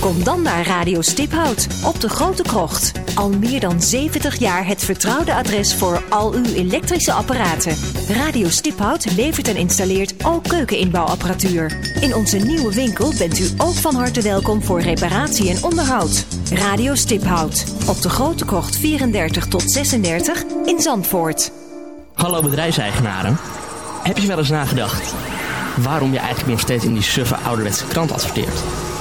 Kom dan naar Radio Stiphout op de Grote Krocht. Al meer dan 70 jaar het vertrouwde adres voor al uw elektrische apparaten. Radio Stiphout levert en installeert ook keukeninbouwapparatuur. In onze nieuwe winkel bent u ook van harte welkom voor reparatie en onderhoud. Radio Stiphout op de Grote Krocht 34 tot 36 in Zandvoort. Hallo bedrijfseigenaren. Heb je wel eens nagedacht waarom je eigenlijk nog steeds in die suffe ouderwetse krant adverteert?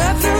got through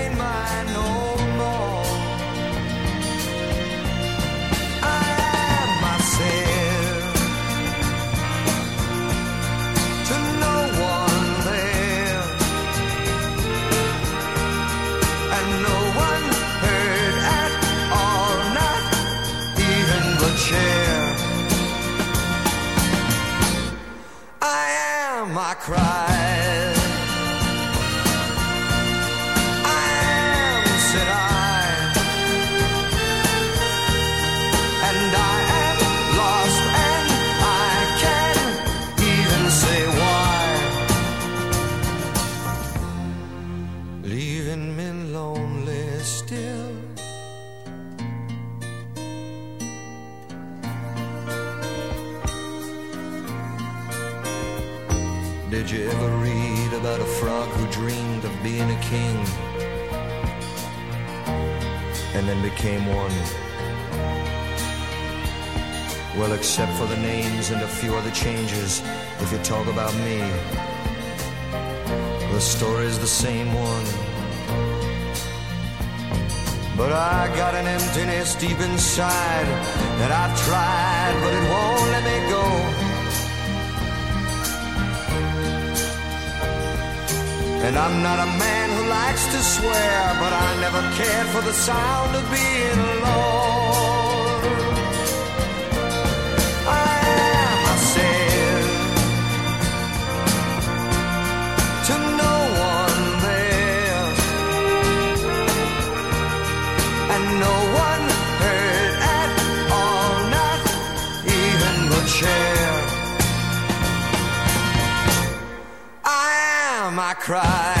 the same one. But I got an emptiness deep inside that I've tried, but it won't let me go. And I'm not a man who likes to swear, but I never cared for the sound of being alone. cry.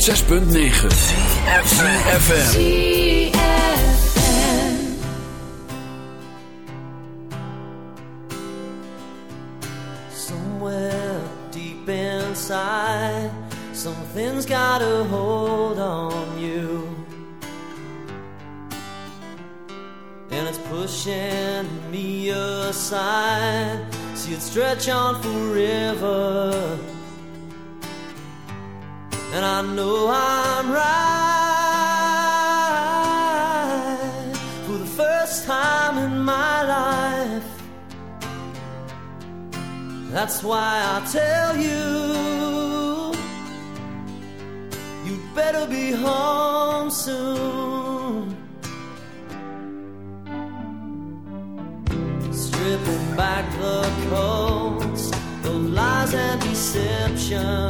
106.9 FM. Somewhere deep inside, something's got a hold on you. And it's pushing me aside. See it stretch on forever. That's why I tell you, you'd better be home soon. Stripping back the coats of lies and deception.